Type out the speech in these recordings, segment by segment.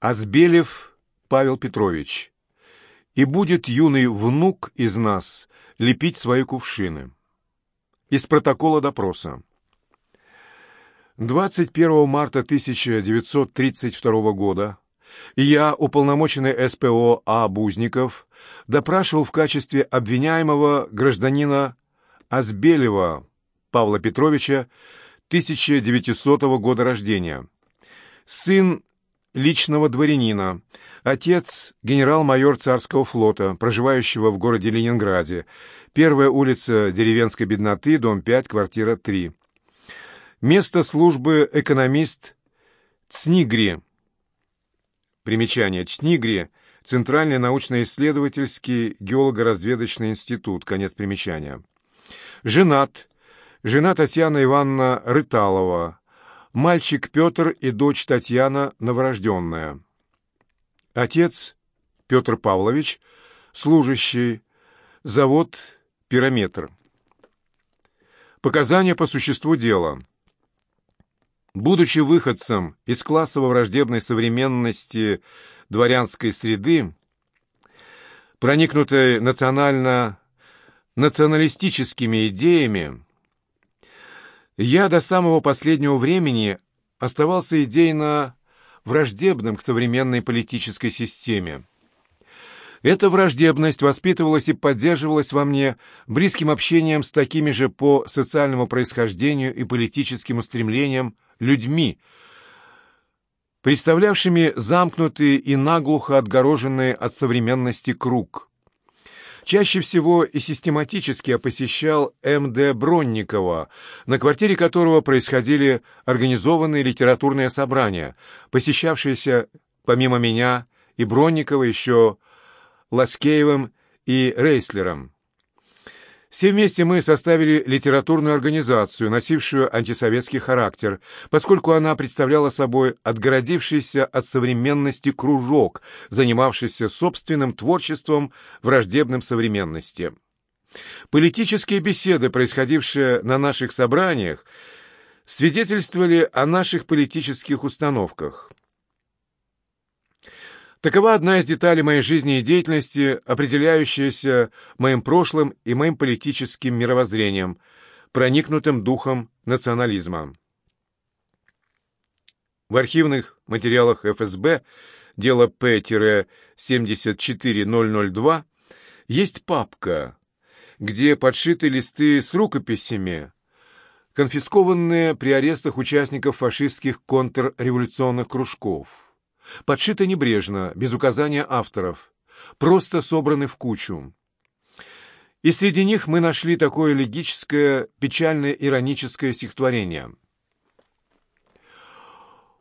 Азбелев Павел Петрович. И будет юный внук из нас лепить свои кувшины. Из протокола допроса. 21 марта 1932 года я, уполномоченный СПО А. Бузников, допрашивал в качестве обвиняемого гражданина Азбелева Павла Петровича 1900 года рождения, сын личного дворянина, отец генерал-майор царского флота, проживающего в городе Ленинграде, первая улица деревенской бедноты, дом 5, квартира 3. Место службы экономист Цнигри. Примечание. Цнигри. Центральный научно-исследовательский геолого-разведочный институт. Конец примечания. Женат. Жена Татьяна Ивановна Рыталова мальчик Петр и дочь Татьяна новорожденная. Отец Петр Павлович, служащий, завод «Пирометр». Показания по существу дела. Будучи выходцем из классово-враждебной современности дворянской среды, проникнутой национально-националистическими идеями, я до самого последнего времени оставался идейно враждебным к современной политической системе. Эта враждебность воспитывалась и поддерживалась во мне близким общением с такими же по социальному происхождению и политическим устремлениям людьми, представлявшими замкнутый и наглухо отгороженный от современности круг. Чаще всего и систематически я посещал М.Д. Бронникова, на квартире которого происходили организованные литературные собрания, посещавшиеся, помимо меня, и Бронникова еще Ласкеевым и Рейслером. Все вместе мы составили литературную организацию, носившую антисоветский характер, поскольку она представляла собой отгородившийся от современности кружок, занимавшийся собственным творчеством, враждебным современности. Политические беседы, происходившие на наших собраниях, свидетельствовали о наших политических установках. Такова одна из деталей моей жизни и деятельности, определяющаяся моим прошлым и моим политическим мировоззрением, проникнутым духом национализма. В архивных материалах ФСБ дело П-74002 есть папка, где подшиты листы с рукописями, конфискованные при арестах участников фашистских контрреволюционных кружков подшиты небрежно, без указания авторов, просто собраны в кучу. И среди них мы нашли такое легическое, печально-ироническое стихотворение.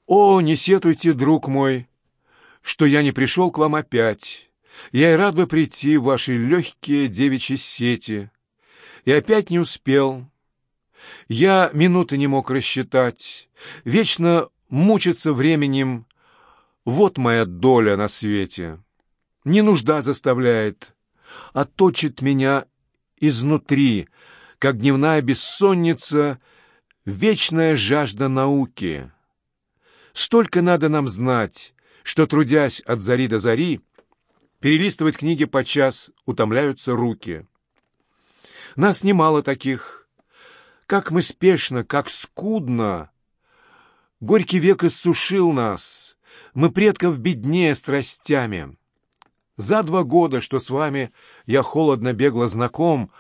«О, не сетуйте, друг мой, что я не пришел к вам опять. Я и рад бы прийти в ваши легкие девичьи сети. И опять не успел. Я минуты не мог рассчитать. Вечно мучиться временем вот моя доля на свете. Не нужда заставляет, а точит меня изнутри, как дневная бессонница, вечная жажда науки. Столько надо нам знать, что, трудясь от зари до зари, перелистывать книги подчас утомляются руки. Нас немало таких. Как мы спешно, как скудно. Горький век иссушил нас — мы предков беднее страстями. За два года, что с вами я холодно-бегло знаком,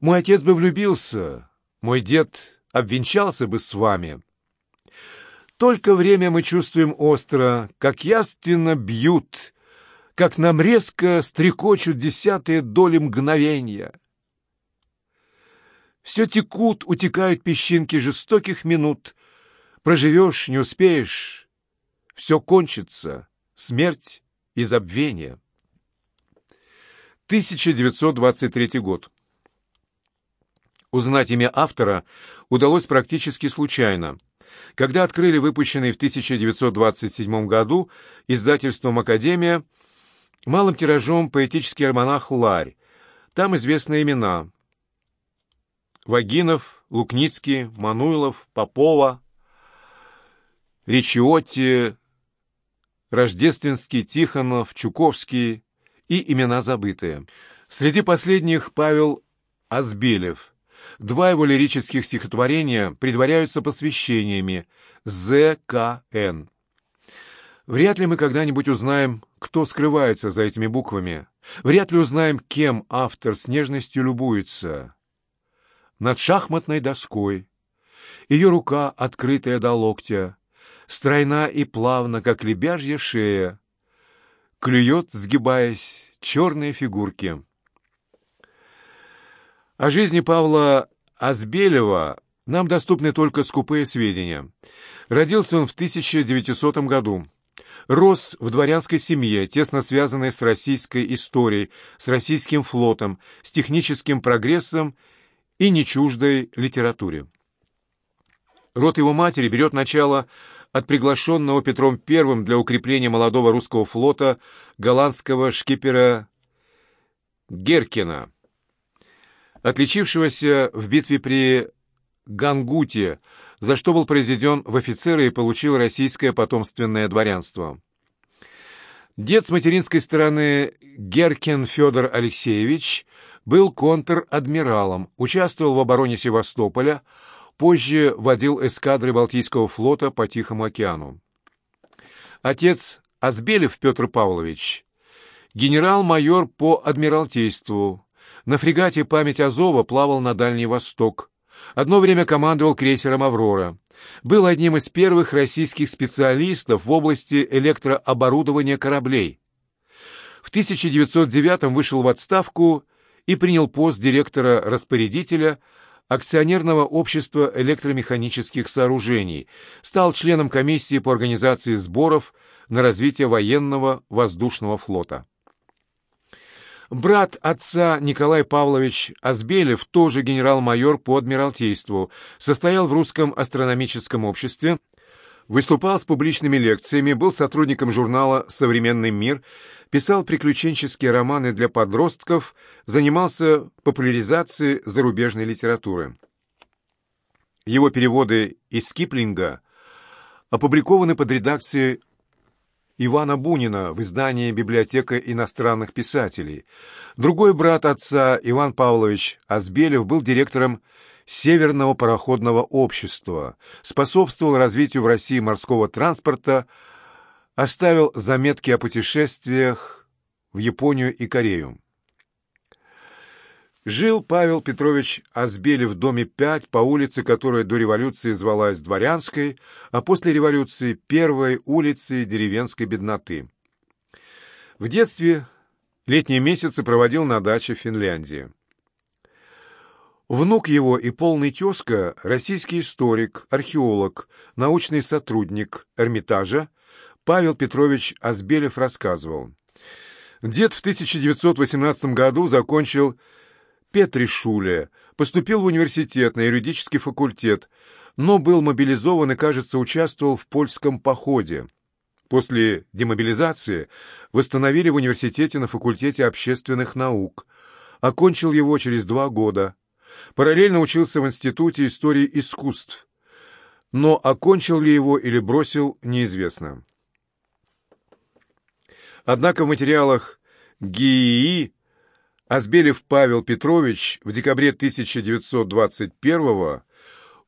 мой отец бы влюбился, мой дед обвенчался бы с вами. Только время мы чувствуем остро, как яственно бьют, как нам резко стрекочут десятые доли мгновения. Все текут, утекают песчинки жестоких минут. Проживешь, не успеешь, все кончится, смерть и забвение. 1923 год. Узнать имя автора удалось практически случайно, когда открыли выпущенный в 1927 году издательством «Академия» малым тиражом поэтический альманах «Ларь». Там известны имена Вагинов, Лукницкий, Мануилов, Попова, Ричиотти, Рождественский, Тихонов, Чуковский и имена забытые. Среди последних Павел Азбелев. Два его лирических стихотворения предваряются посвящениями ЗКН. Вряд ли мы когда-нибудь узнаем, кто скрывается за этими буквами. Вряд ли узнаем, кем автор с нежностью любуется. Над шахматной доской. Ее рука, открытая до локтя, стройна и плавно, как лебяжья шея, клюет, сгибаясь, черные фигурки. О жизни Павла Азбелева нам доступны только скупые сведения. Родился он в 1900 году. Рос в дворянской семье, тесно связанной с российской историей, с российским флотом, с техническим прогрессом и нечуждой литературе. Род его матери берет начало от приглашенного Петром I для укрепления молодого русского флота голландского шкипера Геркина, отличившегося в битве при Гангуте, за что был произведен в офицеры и получил российское потомственное дворянство. Дед с материнской стороны Геркин Федор Алексеевич был контр-адмиралом, участвовал в обороне Севастополя, Позже водил эскадры Балтийского флота по Тихому океану. Отец Азбелев Петр Павлович, генерал-майор по адмиралтейству, на фрегате «Память Азова» плавал на Дальний Восток. Одно время командовал крейсером «Аврора». Был одним из первых российских специалистов в области электрооборудования кораблей. В 1909 вышел в отставку и принял пост директора-распорядителя акционерного общества электромеханических сооружений, стал членом комиссии по организации сборов на развитие военного воздушного флота. Брат отца Николай Павлович Азбелев, тоже генерал-майор по адмиралтейству, состоял в русском астрономическом обществе, выступал с публичными лекциями, был сотрудником журнала «Современный мир», писал приключенческие романы для подростков, занимался популяризацией зарубежной литературы. Его переводы из Киплинга опубликованы под редакцией Ивана Бунина в издании «Библиотека иностранных писателей». Другой брат отца, Иван Павлович Азбелев, был директором Северного пароходного общества, способствовал развитию в России морского транспорта, оставил заметки о путешествиях в Японию и Корею. Жил Павел Петрович Азбелев в доме 5 по улице, которая до революции звалась Дворянской, а после революции первой улицы деревенской бедноты. В детстве летние месяцы проводил на даче в Финляндии. Внук его и полный тезка – российский историк, археолог, научный сотрудник Эрмитажа – Павел Петрович Азбелев рассказывал. Дед в 1918 году закончил Петришуле, поступил в университет на юридический факультет, но был мобилизован и, кажется, участвовал в польском походе. После демобилизации восстановили в университете на факультете общественных наук. Окончил его через два года. Параллельно учился в Институте истории искусств. Но окончил ли его или бросил, неизвестно. Однако в материалах ГИИ Азбелев Павел Петрович в декабре 1921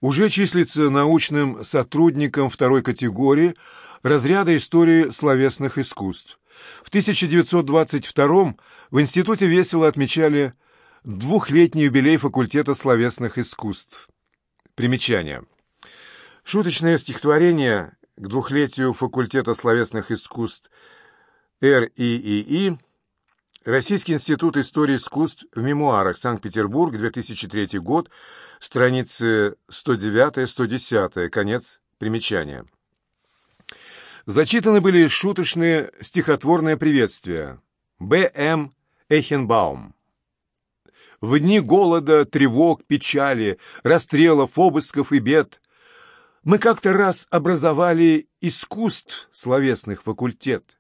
уже числится научным сотрудником второй категории разряда истории словесных искусств. В 1922 в институте весело отмечали двухлетний юбилей факультета словесных искусств. Примечание. Шуточное стихотворение к двухлетию факультета словесных искусств РИИИ, Российский институт истории искусств в мемуарах, Санкт-Петербург, 2003 год, страницы 109-110, конец примечания. Зачитаны были шуточные стихотворные приветствия. Б.М. Эйхенбаум. В дни голода, тревог, печали, расстрелов, обысков и бед мы как-то раз образовали искусств словесных факультет.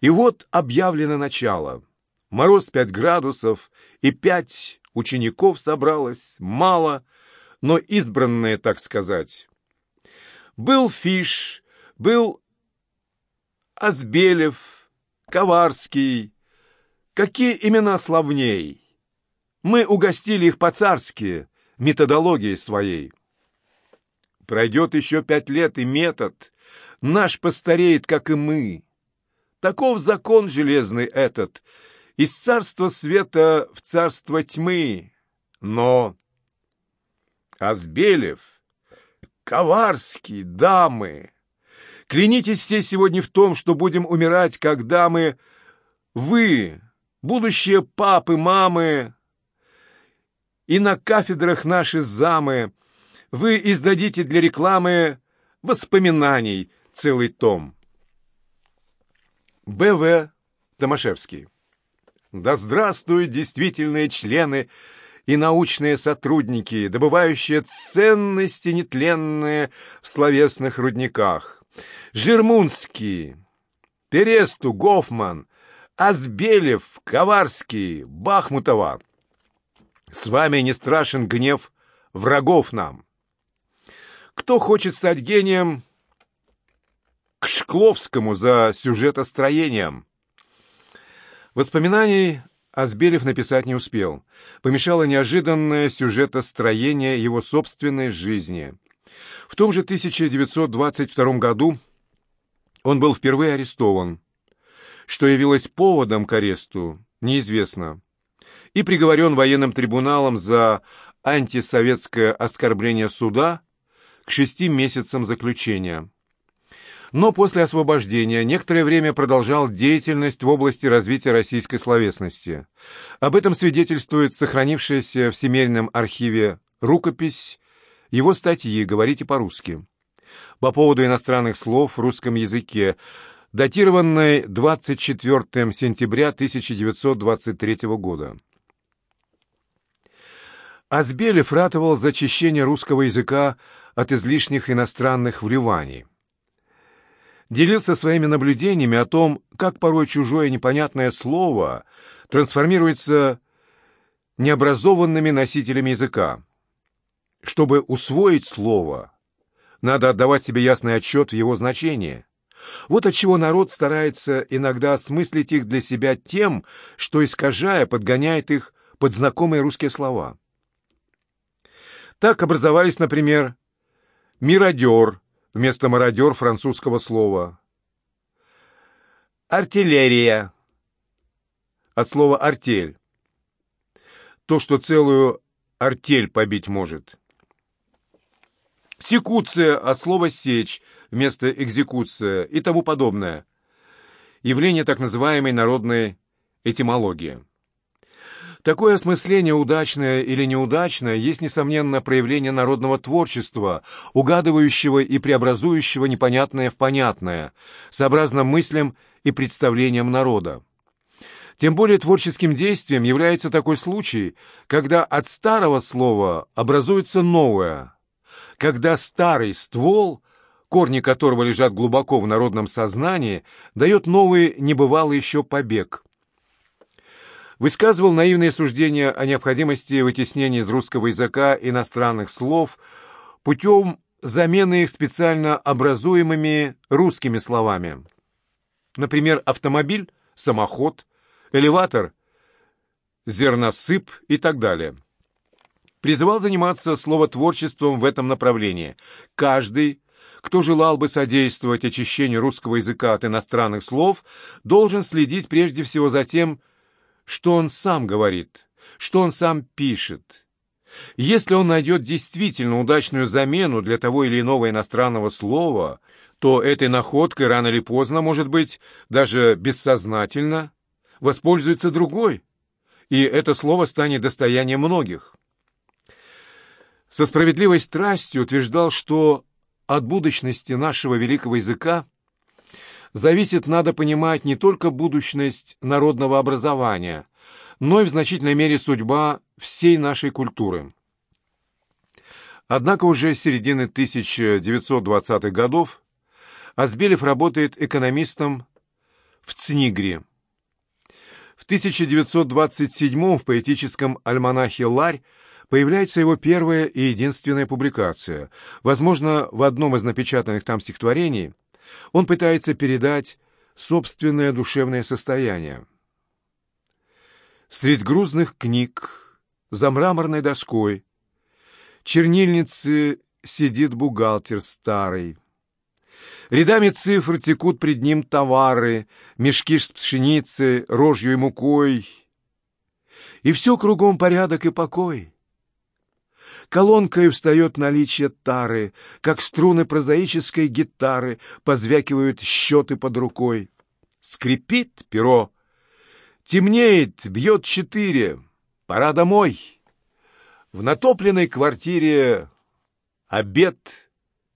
И вот объявлено начало. Мороз пять градусов, и пять учеников собралось, мало, но избранные, так сказать. Был Фиш, был Азбелев, Коварский. Какие имена славней? Мы угостили их по-царски, методологией своей. Пройдет еще пять лет, и метод наш постареет, как и мы. Таков закон железный этот, из царства света в царство тьмы. Но Азбелев, Коварский, дамы, клянитесь все сегодня в том, что будем умирать, когда мы, вы, будущие папы, мамы, и на кафедрах наши замы, вы издадите для рекламы воспоминаний целый том. Б.В. Томашевский. Да здравствуют действительные члены и научные сотрудники, добывающие ценности нетленные в словесных рудниках. Жермунский, Пересту, Гофман, Азбелев, Коварский, Бахмутова. С вами не страшен гнев врагов нам. Кто хочет стать гением, к Шкловскому за сюжетостроением. Воспоминаний Азбелев написать не успел. Помешало неожиданное сюжетостроение его собственной жизни. В том же 1922 году он был впервые арестован. Что явилось поводом к аресту, неизвестно. И приговорен военным трибуналом за антисоветское оскорбление суда к шести месяцам заключения но после освобождения некоторое время продолжал деятельность в области развития российской словесности. Об этом свидетельствует сохранившаяся в Семейном архиве рукопись его статьи «Говорите по-русски» по поводу иностранных слов в русском языке, датированной 24 сентября 1923 года. Азбелев ратовал за очищение русского языка от излишних иностранных вливаний делился своими наблюдениями о том, как порой чужое непонятное слово трансформируется необразованными носителями языка. Чтобы усвоить слово, надо отдавать себе ясный отчет в его значении. Вот отчего народ старается иногда осмыслить их для себя тем, что, искажая, подгоняет их под знакомые русские слова. Так образовались, например, «миродер», вместо «мародер» французского слова. Артиллерия. От слова «артель». То, что целую артель побить может. Секуция от слова «сечь» вместо «экзекуция» и тому подобное. Явление так называемой народной этимологии. Такое осмысление, удачное или неудачное, есть, несомненно, проявление народного творчества, угадывающего и преобразующего непонятное в понятное, сообразно мыслям и представлениям народа. Тем более творческим действием является такой случай, когда от старого слова образуется новое, когда старый ствол, корни которого лежат глубоко в народном сознании, дает новый небывалый еще побег – высказывал наивные суждения о необходимости вытеснения из русского языка иностранных слов путем замены их специально образуемыми русскими словами. Например, автомобиль, самоход, элеватор, зерносып и так далее. Призывал заниматься словотворчеством в этом направлении. Каждый, кто желал бы содействовать очищению русского языка от иностранных слов, должен следить прежде всего за тем, что он сам говорит, что он сам пишет. Если он найдет действительно удачную замену для того или иного иностранного слова, то этой находкой рано или поздно, может быть, даже бессознательно, воспользуется другой, и это слово станет достоянием многих. Со справедливой страстью утверждал, что от будущности нашего великого языка зависит, надо понимать, не только будущность народного образования, но и в значительной мере судьба всей нашей культуры. Однако уже с середины 1920-х годов Азбелев работает экономистом в ЦНИГРе. В 1927 в поэтическом альманахе «Ларь» появляется его первая и единственная публикация. Возможно, в одном из напечатанных там стихотворений он пытается передать собственное душевное состояние. Средь грузных книг, за мраморной доской, чернильницы сидит бухгалтер старый. Рядами цифр текут пред ним товары, мешки с пшеницей, рожью и мукой. И все кругом порядок и покой. Колонкой встает наличие тары, как струны прозаической гитары позвякивают счеты под рукой. Скрипит перо, темнеет, бьет четыре, пора домой. В натопленной квартире обед,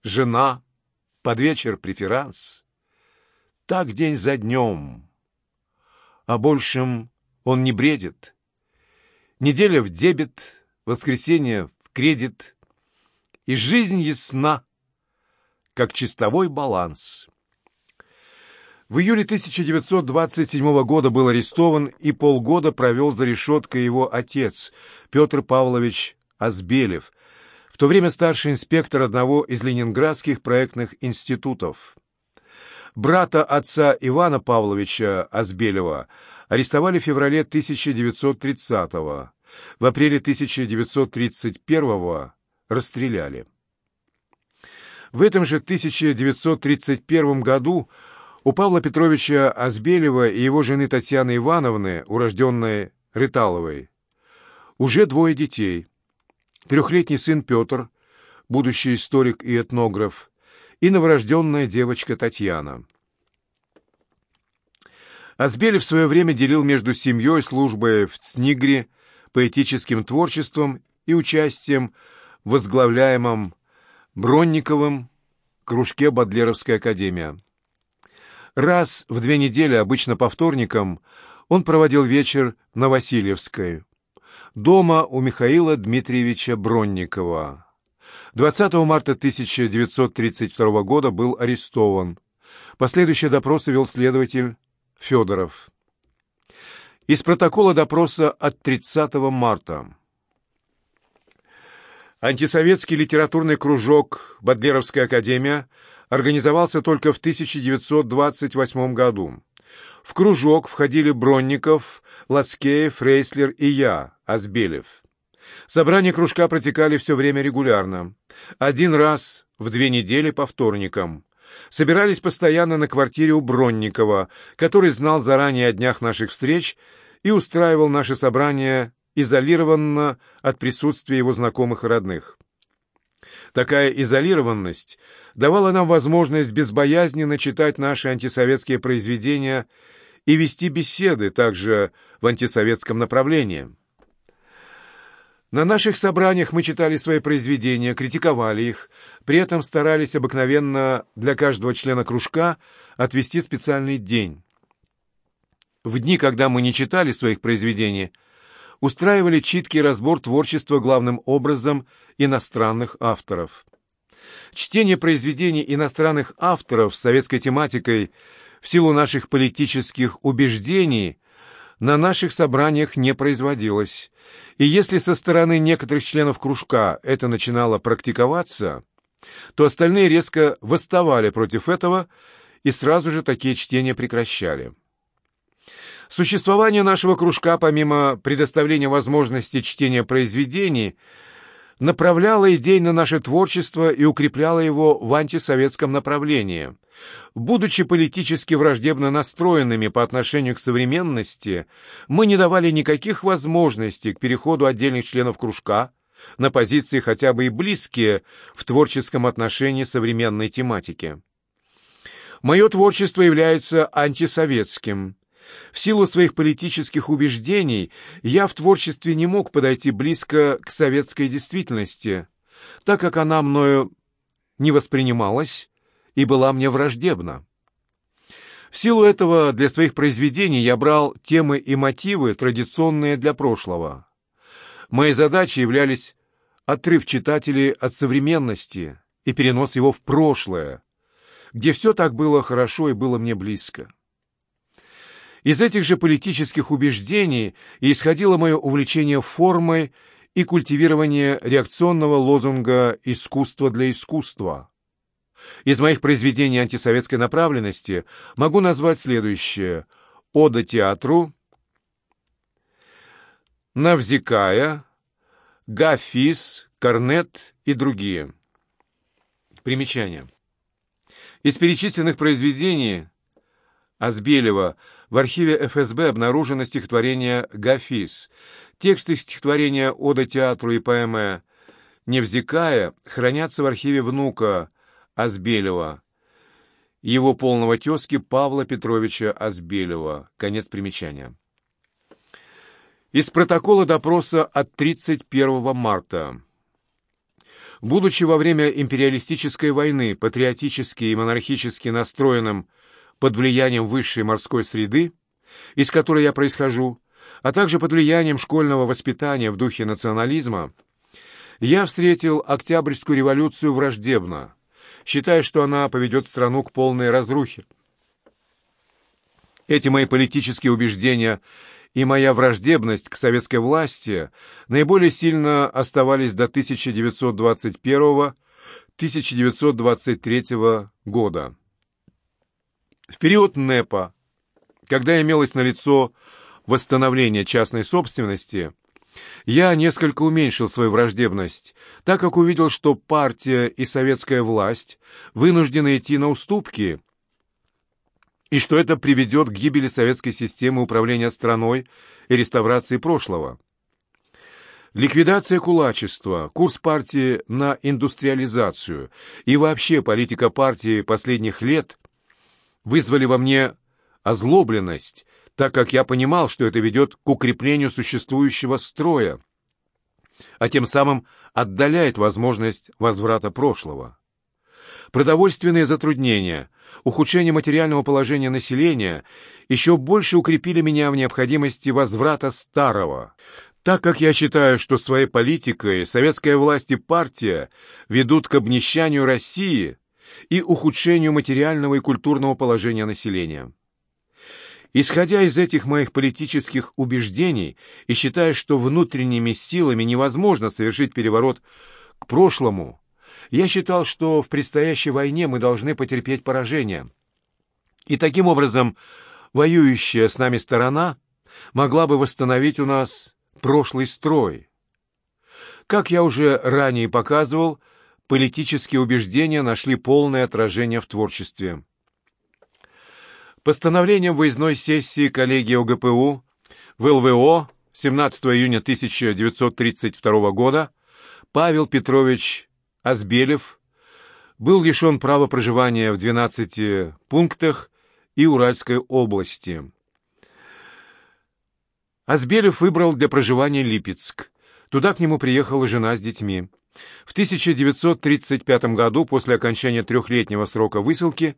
жена, под вечер преферанс. Так день за днем. О большем он не бредит. Неделя в дебет, воскресенье кредит. И жизнь ясна, как чистовой баланс. В июле 1927 года был арестован и полгода провел за решеткой его отец, Петр Павлович Азбелев, в то время старший инспектор одного из ленинградских проектных институтов. Брата отца Ивана Павловича Азбелева арестовали в феврале 1930-го. В апреле 1931-го расстреляли. В этом же 1931 году у Павла Петровича Азбелева и его жены Татьяны Ивановны, урожденной Рыталовой, уже двое детей – трехлетний сын Петр, будущий историк и этнограф, и новорожденная девочка Татьяна. Азбелев в свое время делил между семьей, службой в Цнигре, поэтическим творчеством и участием в возглавляемом Бронниковым кружке Бадлеровская академия. Раз в две недели, обычно по вторникам, он проводил вечер на Васильевской дома у Михаила Дмитриевича Бронникова. 20 марта 1932 года был арестован. Последующие допросы вел следователь Федоров. Из протокола допроса от 30 марта. Антисоветский литературный кружок «Бадлеровская академия» организовался только в 1928 году. В кружок входили Бронников, Ласкеев, Рейслер и я, Азбелев. Собрания кружка протекали все время регулярно. Один раз в две недели по вторникам. Собирались постоянно на квартире у Бронникова, который знал заранее о днях наших встреч и устраивал наши собрания изолированно от присутствия его знакомых и родных. Такая изолированность давала нам возможность безбоязненно читать наши антисоветские произведения и вести беседы также в антисоветском направлении. На наших собраниях мы читали свои произведения, критиковали их, при этом старались обыкновенно для каждого члена кружка отвести специальный день. В дни, когда мы не читали своих произведений, устраивали читкий разбор творчества главным образом иностранных авторов. Чтение произведений иностранных авторов с советской тематикой в силу наших политических убеждений на наших собраниях не производилось, и если со стороны некоторых членов кружка это начинало практиковаться, то остальные резко восставали против этого и сразу же такие чтения прекращали. Существование нашего кружка, помимо предоставления возможности чтения произведений, направляло идейно наше творчество и укрепляло его в антисоветском направлении. Будучи политически враждебно настроенными по отношению к современности, мы не давали никаких возможностей к переходу отдельных членов кружка на позиции хотя бы и близкие в творческом отношении современной тематики. Мое творчество является антисоветским, в силу своих политических убеждений я в творчестве не мог подойти близко к советской действительности, так как она мною не воспринималась и была мне враждебна. В силу этого для своих произведений я брал темы и мотивы, традиционные для прошлого. Моей задачей являлись отрыв читателей от современности и перенос его в прошлое, где все так было хорошо и было мне близко. Из этих же политических убеждений исходило мое увлечение формой и культивирование реакционного лозунга «искусство для искусства». Из моих произведений антисоветской направленности могу назвать следующее. «Ода театру», «Навзикая», «Гафис», «Корнет» и другие. Примечание. Из перечисленных произведений Азбелева в архиве ФСБ обнаружено стихотворение «Гафис». Тексты стихотворения «Ода театру» и поэмы «Невзикая» хранятся в архиве внука Азбелева, его полного тезки Павла Петровича Азбелева. Конец примечания. Из протокола допроса от 31 марта. Будучи во время империалистической войны патриотически и монархически настроенным под влиянием высшей морской среды, из которой я происхожу, а также под влиянием школьного воспитания в духе национализма, я встретил Октябрьскую революцию враждебно, считая, что она поведет страну к полной разрухе. Эти мои политические убеждения и моя враждебность к советской власти наиболее сильно оставались до 1921-1923 года. В период НЭПа, когда имелось налицо восстановление частной собственности, я несколько уменьшил свою враждебность, так как увидел, что партия и советская власть вынуждены идти на уступки, и что это приведет к гибели советской системы управления страной и реставрации прошлого. Ликвидация кулачества, курс партии на индустриализацию и вообще политика партии последних лет вызвали во мне озлобленность, так как я понимал, что это ведет к укреплению существующего строя, а тем самым отдаляет возможность возврата прошлого. Продовольственные затруднения, ухудшение материального положения населения еще больше укрепили меня в необходимости возврата старого, так как я считаю, что своей политикой советская власть и партия ведут к обнищанию России и ухудшению материального и культурного положения населения. Исходя из этих моих политических убеждений и считая, что внутренними силами невозможно совершить переворот к прошлому, я считал, что в предстоящей войне мы должны потерпеть поражение. И таким образом воюющая с нами сторона могла бы восстановить у нас прошлый строй. Как я уже ранее показывал, политические убеждения нашли полное отражение в творчестве. Постановлением выездной сессии коллегии ОГПУ в ЛВО 17 июня 1932 года Павел Петрович Азбелев был лишен права проживания в 12 пунктах и Уральской области. Азбелев выбрал для проживания Липецк. Туда к нему приехала жена с детьми. В 1935 году, после окончания трехлетнего срока высылки,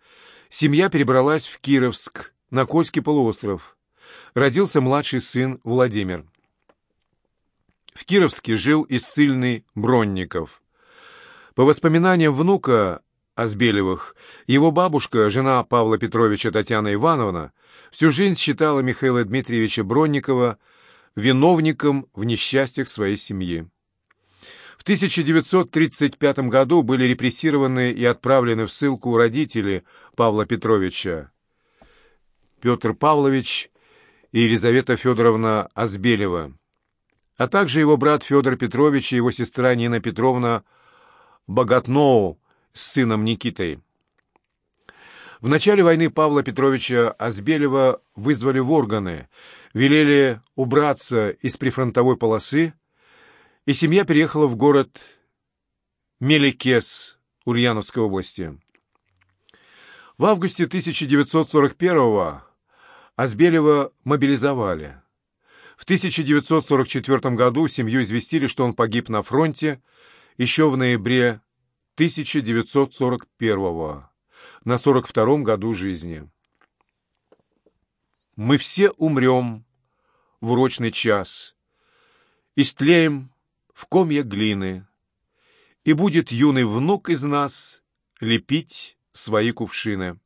семья перебралась в Кировск, на Кольский полуостров. Родился младший сын Владимир. В Кировске жил и ссыльный Бронников. По воспоминаниям внука Азбелевых, его бабушка, жена Павла Петровича Татьяна Ивановна, всю жизнь считала Михаила Дмитриевича Бронникова виновником в несчастьях своей семьи. В 1935 году были репрессированы и отправлены в ссылку родители Павла Петровича, Петр Павлович и Елизавета Федоровна Азбелева, а также его брат Федор Петрович и его сестра Нина Петровна Богатноу с сыном Никитой. В начале войны Павла Петровича Азбелева вызвали в органы, велели убраться из прифронтовой полосы, и семья переехала в город Меликес Ульяновской области. В августе 1941-го Азбелева мобилизовали. В 1944 году семью известили, что он погиб на фронте еще в ноябре 1941 на 42-м году жизни. Мы все умрем в урочный час, истлеем в комья глины, и будет юный внук из нас лепить свои кувшины.